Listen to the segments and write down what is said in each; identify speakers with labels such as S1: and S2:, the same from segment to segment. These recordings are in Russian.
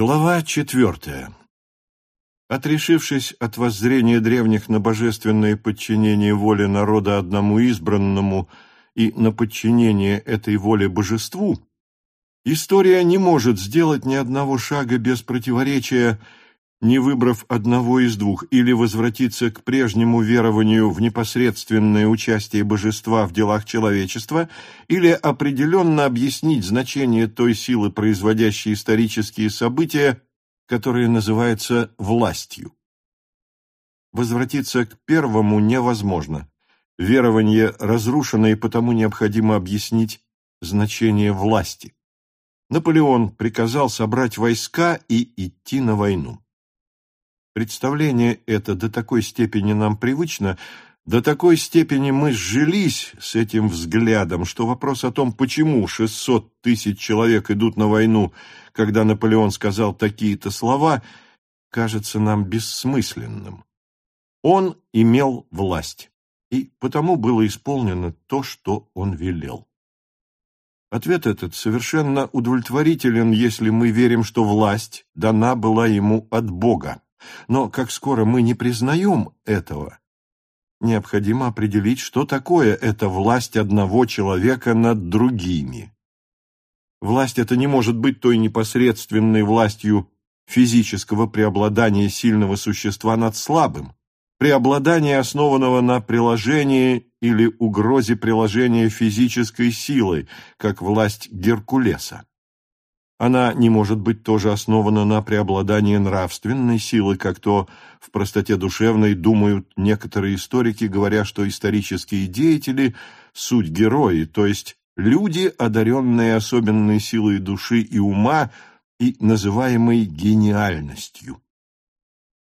S1: Глава четвертая. Отрешившись от воззрения древних на божественное подчинение воле народа одному избранному и на подчинение этой воле божеству, история не может сделать ни одного шага без противоречия, не выбрав одного из двух, или возвратиться к прежнему верованию в непосредственное участие божества в делах человечества, или определенно объяснить значение той силы, производящей исторические события, которая называется властью. Возвратиться к первому невозможно. Верование разрушено, и потому необходимо объяснить значение власти. Наполеон приказал собрать войска и идти на войну. Представление это до такой степени нам привычно, до такой степени мы сжились с этим взглядом, что вопрос о том, почему 600 тысяч человек идут на войну, когда Наполеон сказал такие-то слова, кажется нам бессмысленным. Он имел власть, и потому было исполнено то, что он велел. Ответ этот совершенно удовлетворителен, если мы верим, что власть дана была ему от Бога. Но как скоро мы не признаем этого, необходимо определить, что такое эта власть одного человека над другими. Власть эта не может быть той непосредственной властью физического преобладания сильного существа над слабым, преобладания, основанного на приложении или угрозе приложения физической силы, как власть Геркулеса. Она не может быть тоже основана на преобладании нравственной силы, как то в простоте душевной думают некоторые историки, говоря, что исторические деятели – суть герои, то есть люди, одаренные особенной силой души и ума и называемой гениальностью.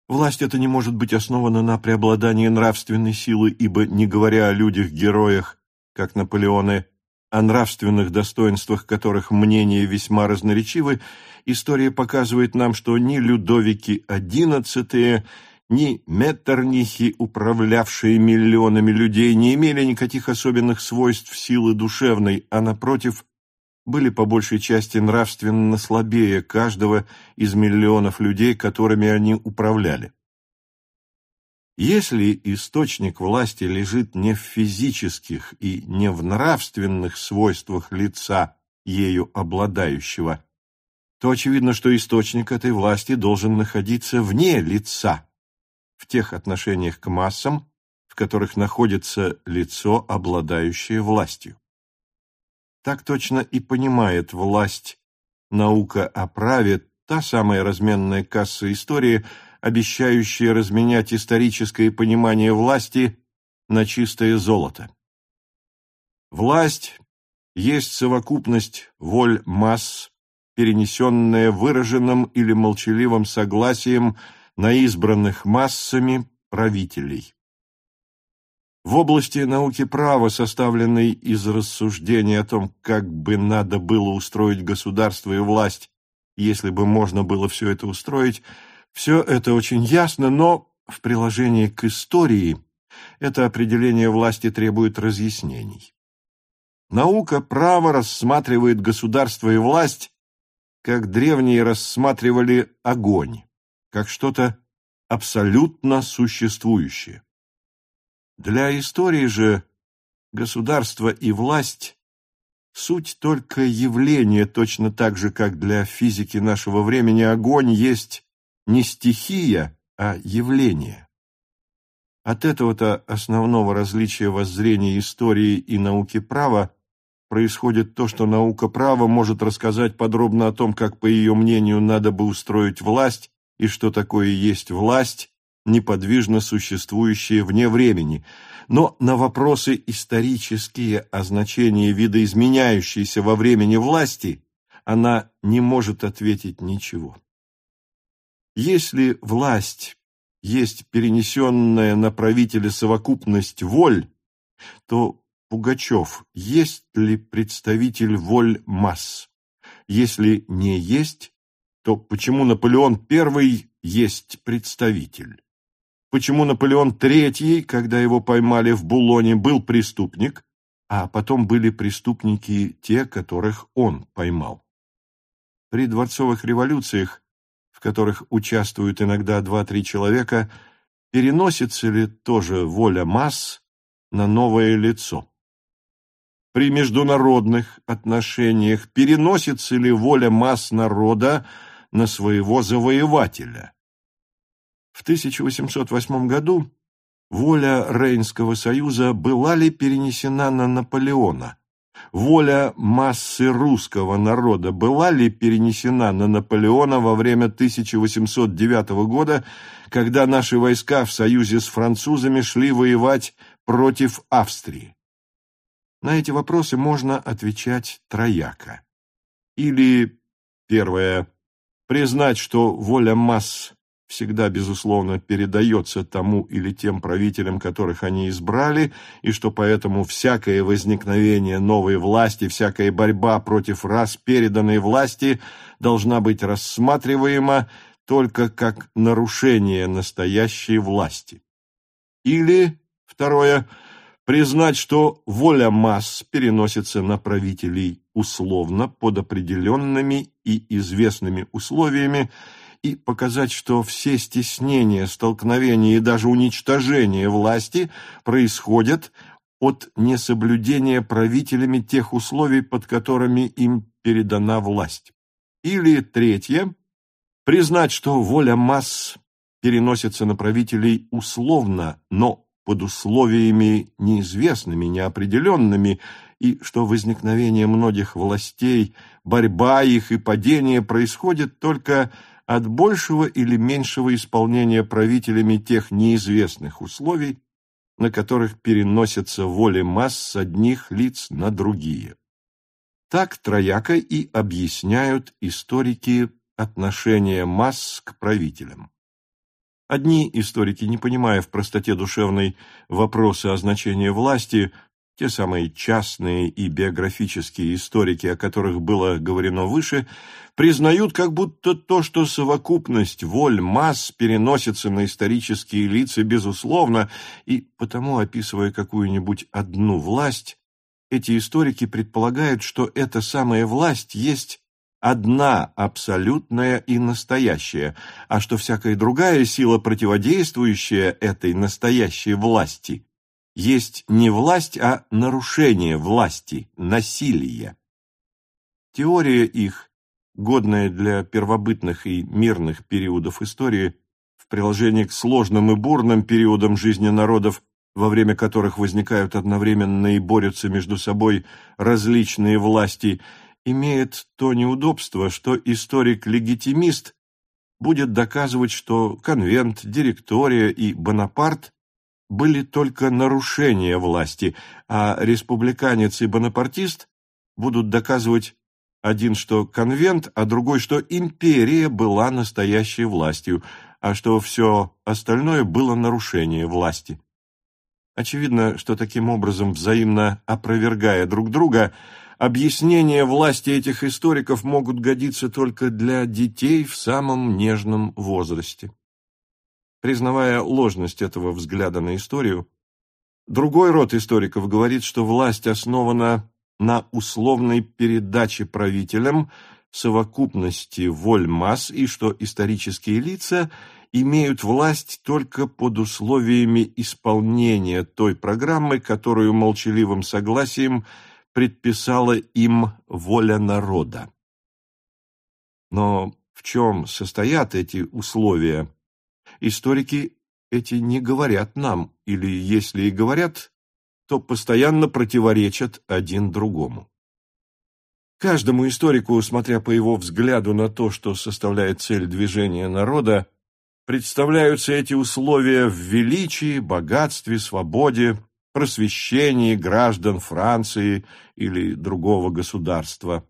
S1: Власть эта не может быть основана на преобладании нравственной силы, ибо, не говоря о людях-героях, как Наполеоны, о нравственных достоинствах которых мнения весьма разноречивы, история показывает нам, что ни Людовики XI, ни Меттернихи, управлявшие миллионами людей, не имели никаких особенных свойств силы душевной, а, напротив, были по большей части нравственно слабее каждого из миллионов людей, которыми они управляли. Если источник власти лежит не в физических и не в нравственных свойствах лица, ею обладающего, то очевидно, что источник этой власти должен находиться вне лица, в тех отношениях к массам, в которых находится лицо, обладающее властью. Так точно и понимает власть наука о праве та самая разменная касса истории – обещающие разменять историческое понимание власти на чистое золото. Власть есть совокупность воль масс, перенесенная выраженным или молчаливым согласием на избранных массами правителей. В области науки права, составленной из рассуждений о том, как бы надо было устроить государство и власть, если бы можно было все это устроить, все это очень ясно, но в приложении к истории это определение власти требует разъяснений. Наука право рассматривает государство и власть, как древние рассматривали огонь, как что-то абсолютно существующее. Для истории же государство и власть – суть только явление, точно так же, как для физики нашего времени огонь есть не стихия, а явление. От этого-то основного различия воззрения истории и науки права происходит то, что наука права может рассказать подробно о том, как, по ее мнению, надо бы устроить власть и что такое есть власть, неподвижно существующая вне времени, но на вопросы исторические о значении видоизменяющейся во времени власти она не может ответить ничего. Если власть есть перенесенная на правителя совокупность воль, то Пугачев есть ли представитель воль масс? Если не есть, то почему Наполеон I есть представитель? Почему Наполеон III, когда его поймали в Булоне, был преступник, а потом были преступники те, которых он поймал? При дворцовых революциях которых участвуют иногда два-три человека, переносится ли тоже воля масс на новое лицо? При международных отношениях переносится ли воля масс народа на своего завоевателя? В 1808 году воля Рейнского союза была ли перенесена на Наполеона? Воля массы русского народа была ли перенесена на Наполеона во время 1809 года, когда наши войска в союзе с французами шли воевать против Австрии? На эти вопросы можно отвечать трояко. Или, первое, признать, что воля масс всегда, безусловно, передается тому или тем правителям, которых они избрали, и что поэтому всякое возникновение новой власти, всякая борьба против раз переданной власти должна быть рассматриваема только как нарушение настоящей власти. Или, второе, признать, что воля масс переносится на правителей условно под определенными и известными условиями, и показать, что все стеснения, столкновения и даже уничтожение власти происходят от несоблюдения правителями тех условий, под которыми им передана власть. Или третье – признать, что воля масс переносится на правителей условно, но под условиями неизвестными, неопределенными, и что возникновение многих властей, борьба их и падение происходит только от большего или меньшего исполнения правителями тех неизвестных условий, на которых переносятся воли масс с одних лиц на другие. Так трояко и объясняют историки отношение масс к правителям. Одни историки, не понимая в простоте душевной вопросы о значении власти, те самые частные и биографические историки, о которых было говорено выше, признают как будто то, что совокупность воль масс переносится на исторические лица, безусловно, и потому, описывая какую-нибудь одну власть, эти историки предполагают, что эта самая власть есть одна абсолютная и настоящая, а что всякая другая сила, противодействующая этой настоящей власти, есть не власть, а нарушение власти, насилие. Теория их, годная для первобытных и мирных периодов истории, в приложении к сложным и бурным периодам жизни народов, во время которых возникают одновременно и борются между собой различные власти, имеет то неудобство, что историк-легитимист будет доказывать, что конвент, директория и Бонапарт были только нарушения власти, а республиканец и бонапартист будут доказывать один, что конвент, а другой, что империя была настоящей властью, а что все остальное было нарушение власти. Очевидно, что таким образом, взаимно опровергая друг друга, объяснения власти этих историков могут годиться только для детей в самом нежном возрасте. Признавая ложность этого взгляда на историю, другой род историков говорит, что власть основана на условной передаче правителям совокупности воль масс и что исторические лица имеют власть только под условиями исполнения той программы, которую молчаливым согласием предписала им воля народа. Но в чем состоят эти условия, историки эти не говорят нам, или если и говорят, то постоянно противоречат один другому. Каждому историку, смотря по его взгляду на то, что составляет цель движения народа, представляются эти условия в величии, богатстве, свободе, просвещении граждан Франции или другого государства.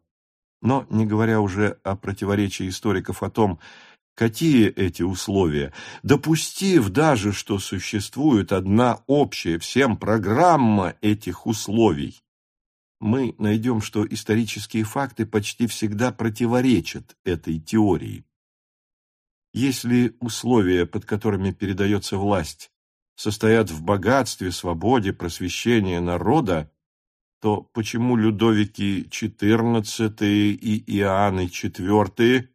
S1: Но, не говоря уже о противоречии историков о том, Какие эти условия? Допустив даже, что существует одна общая всем программа этих условий, мы найдем, что исторические факты почти всегда противоречат этой теории. Если условия, под которыми передается власть, состоят в богатстве, свободе, просвещении народа, то почему Людовики XIV и Иоанны IV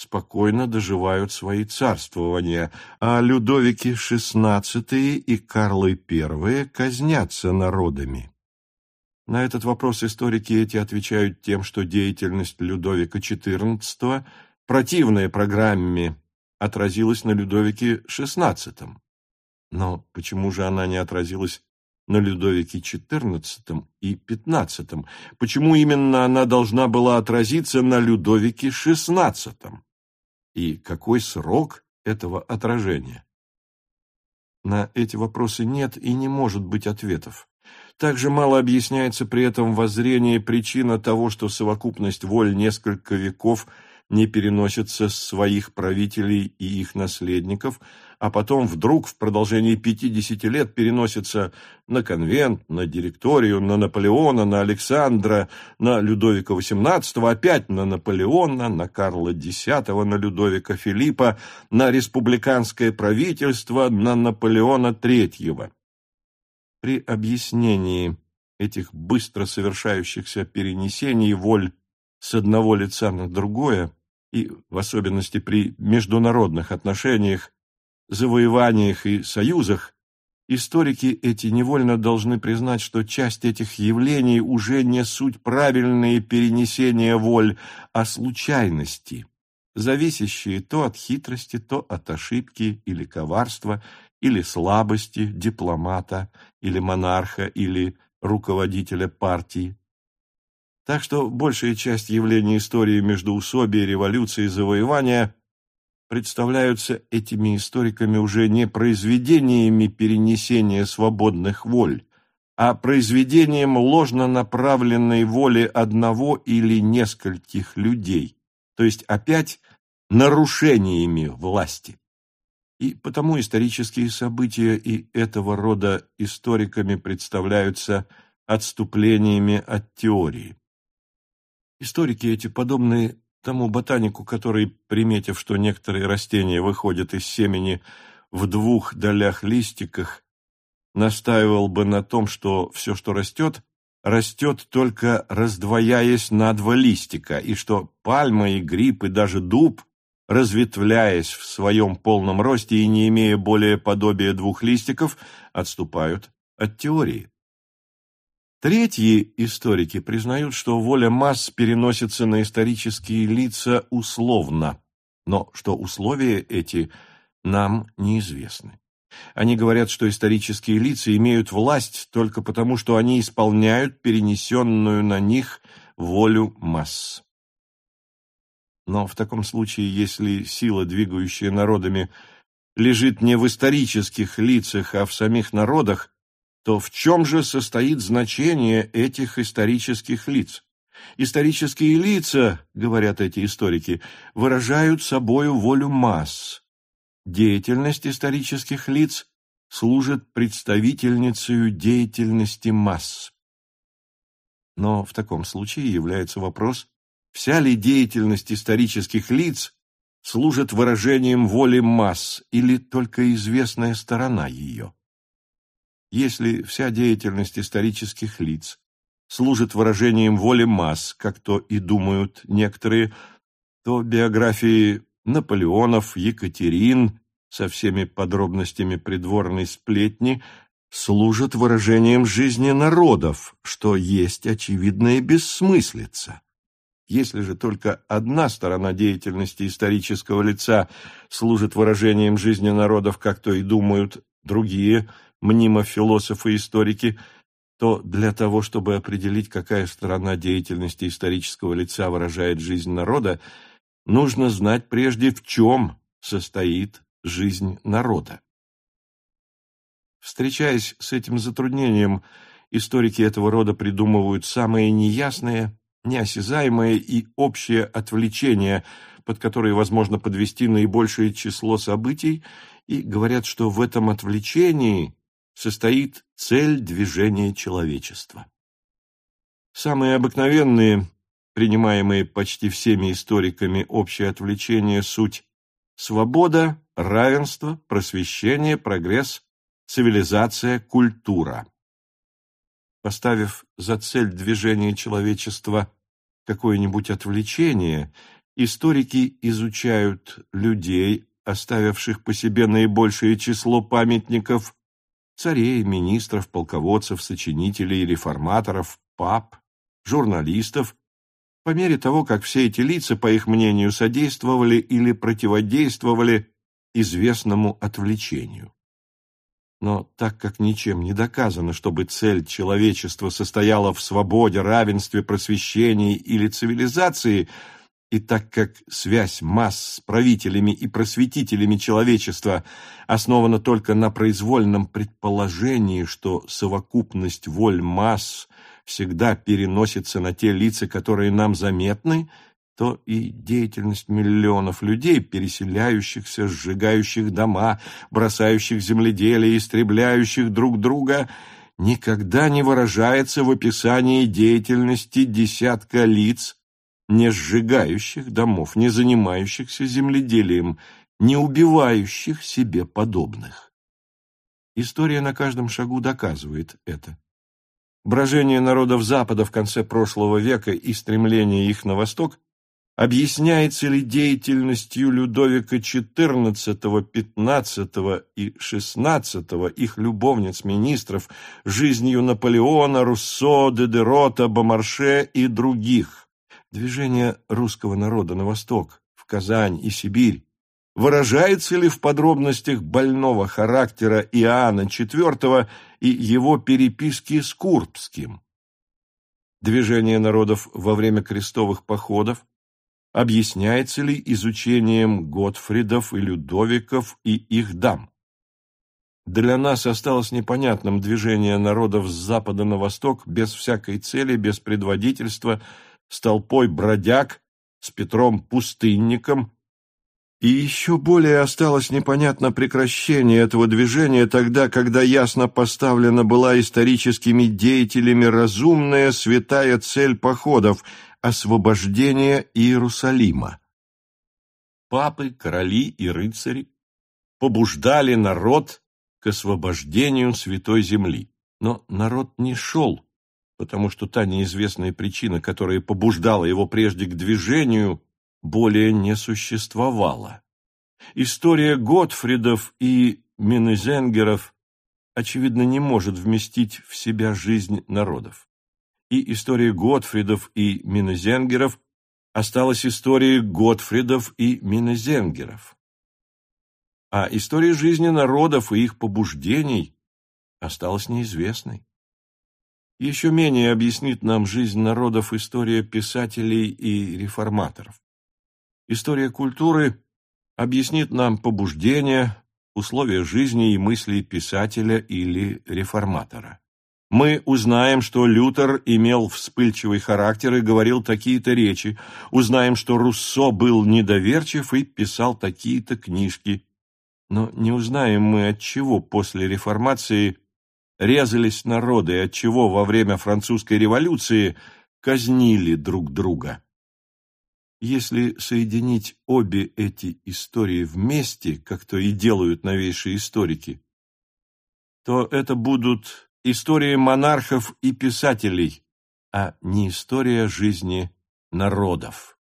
S1: спокойно доживают свои царствования, а Людовики XVI и Карлы I казнятся народами. На этот вопрос историки эти отвечают тем, что деятельность Людовика XIV, противная программе, отразилась на Людовике XVI. Но почему же она не отразилась на Людовике XIV и XV? Почему именно она должна была отразиться на Людовике XVI? И какой срок этого отражения? На эти вопросы нет и не может быть ответов. Также мало объясняется при этом воззрение причина того, что совокупность воль несколько веков – не переносится с своих правителей и их наследников, а потом вдруг в продолжении 50 лет переносится на конвент, на директорию, на Наполеона, на Александра, на Людовика XVIII, опять на Наполеона, на Карла X, на Людовика Филиппа, на республиканское правительство, на Наполеона III. При объяснении этих быстро совершающихся перенесений воль с одного лица на другое, и в особенности при международных отношениях, завоеваниях и союзах, историки эти невольно должны признать, что часть этих явлений уже не суть правильные перенесения воль, а случайности, зависящие то от хитрости, то от ошибки или коварства, или слабости дипломата, или монарха, или руководителя партии. Так что большая часть явлений истории междоусобия, революции и завоевания представляются этими историками уже не произведениями перенесения свободных воль, а произведением ложно направленной воли одного или нескольких людей, то есть опять нарушениями власти. И потому исторические события и этого рода историками представляются отступлениями от теории. Историки эти, подобные тому ботанику, который, приметив, что некоторые растения выходят из семени в двух долях-листиках, настаивал бы на том, что все, что растет, растет только раздвояясь на два листика, и что пальма и гриб и даже дуб, разветвляясь в своем полном росте и не имея более подобия двух листиков, отступают от теории. Третьи историки признают, что воля масс переносится на исторические лица условно, но что условия эти нам неизвестны. Они говорят, что исторические лица имеют власть только потому, что они исполняют перенесенную на них волю масс. Но в таком случае, если сила, двигающая народами, лежит не в исторических лицах, а в самих народах, то в чем же состоит значение этих исторических лиц? Исторические лица, говорят эти историки, выражают собою волю масс. Деятельность исторических лиц служит представительницей деятельности масс. Но в таком случае является вопрос, вся ли деятельность исторических лиц служит выражением воли масс или только известная сторона ее? Если вся деятельность исторических лиц служит выражением воли масс, как то и думают некоторые, то биографии Наполеонов, Екатерин со всеми подробностями придворной сплетни служат выражением жизни народов, что есть очевидная бессмыслица. Если же только одна сторона деятельности исторического лица служит выражением жизни народов, как то и думают другие – мнимо философы и историки, то для того, чтобы определить, какая сторона деятельности исторического лица выражает жизнь народа, нужно знать прежде, в чем состоит жизнь народа. Встречаясь с этим затруднением, историки этого рода придумывают самые неясные, неосязаемые и общее отвлечение, под которые возможно подвести наибольшее число событий, и говорят, что в этом отвлечении состоит цель движения человечества. Самые обыкновенные, принимаемые почти всеми историками общее отвлечение суть свобода, равенство, просвещение, прогресс, цивилизация, культура. Поставив за цель движения человечества какое-нибудь отвлечение Историки изучают людей, оставивших по себе наибольшее число памятников, царей, министров, полководцев, сочинителей, реформаторов, пап, журналистов, по мере того, как все эти лица, по их мнению, содействовали или противодействовали известному отвлечению. Но так как ничем не доказано, чтобы цель человечества состояла в свободе, равенстве, просвещении или цивилизации, и так как связь масс с правителями и просветителями человечества основана только на произвольном предположении, что совокупность воль масс всегда переносится на те лица, которые нам заметны, то и деятельность миллионов людей, переселяющихся, сжигающих дома, бросающих земледелие, истребляющих друг друга, никогда не выражается в описании деятельности десятка лиц, не сжигающих домов, не занимающихся земледелием, не убивающих себе подобных. История на каждом шагу доказывает это. Брожение народов Запада в конце прошлого века и стремление их на восток объясняется ли деятельностью Людовика XIV, XV и XVI, их любовниц-министров, жизнью Наполеона, Руссо, Дедерота, Бомарше и других. Движение русского народа на восток, в Казань и Сибирь, выражается ли в подробностях больного характера Иоанна IV и его переписки с Курбским? Движение народов во время крестовых походов, объясняется ли изучением Готфридов и Людовиков и их дам. Для нас осталось непонятным движение народов с запада на восток без всякой цели, без предводительства, с толпой бродяг, с Петром Пустынником, и еще более осталось непонятно прекращение этого движения тогда, когда ясно поставлена была историческими деятелями разумная святая цель походов – освобождения Иерусалима. Папы, короли и рыцари побуждали народ к освобождению Святой Земли. Но народ не шел, потому что та неизвестная причина, которая побуждала его прежде к движению, более не существовала. История Готфридов и Минезенгеров, очевидно, не может вместить в себя жизнь народов и история Готфридов и Минезенгеров осталась историей Готфридов и Минезенгеров. А история жизни народов и их побуждений осталась неизвестной. Еще менее объяснит нам жизнь народов история писателей и реформаторов. История культуры объяснит нам побуждения, условия жизни и мысли писателя или реформатора мы узнаем, что Лютер имел вспыльчивый характер и говорил такие-то речи, узнаем, что Руссо был недоверчив и писал такие-то книжки. Но не узнаем мы, от чего после реформации резались народы, от чего во время французской революции казнили друг друга. Если соединить обе эти истории вместе, как то и делают новейшие историки, то это будут история монархов и писателей, а не история жизни народов.